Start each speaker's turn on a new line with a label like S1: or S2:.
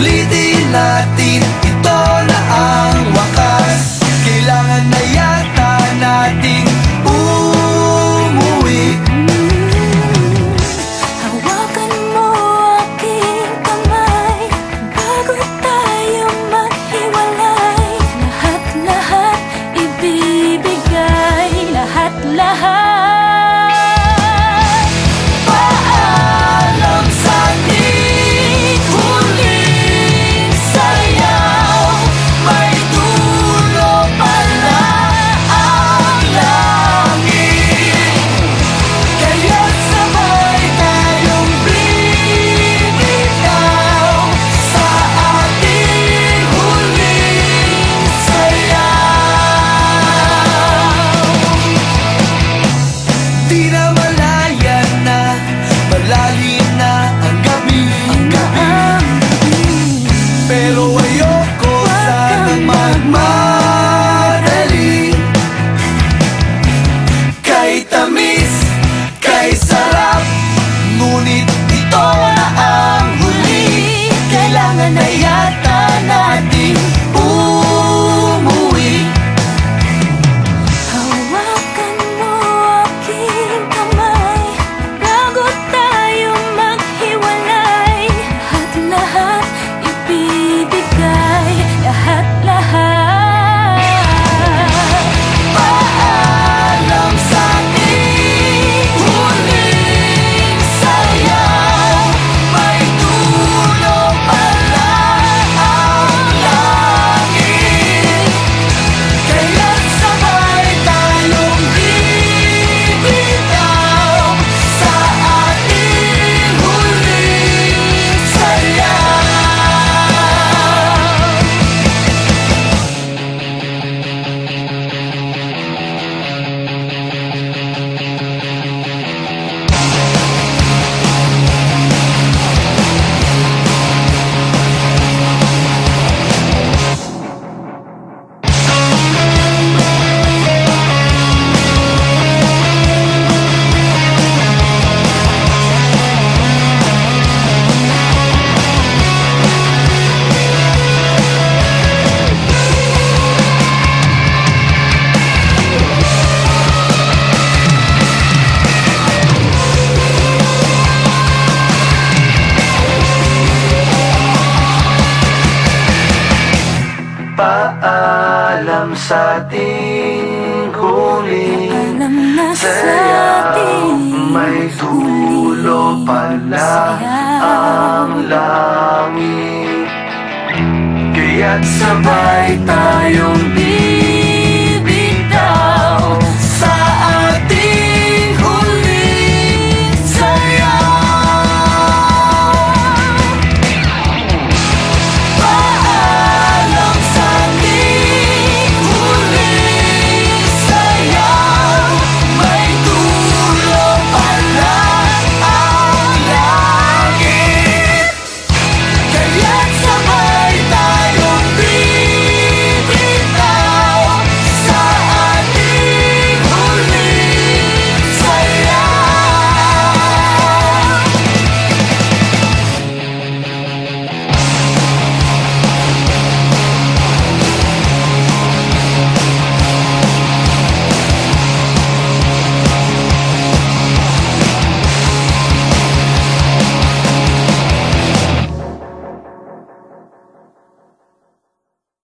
S1: solidity latina. vitamina. alam sa ating huling saya May dulo pala ang langit.
S2: Kaya't sabay tayong di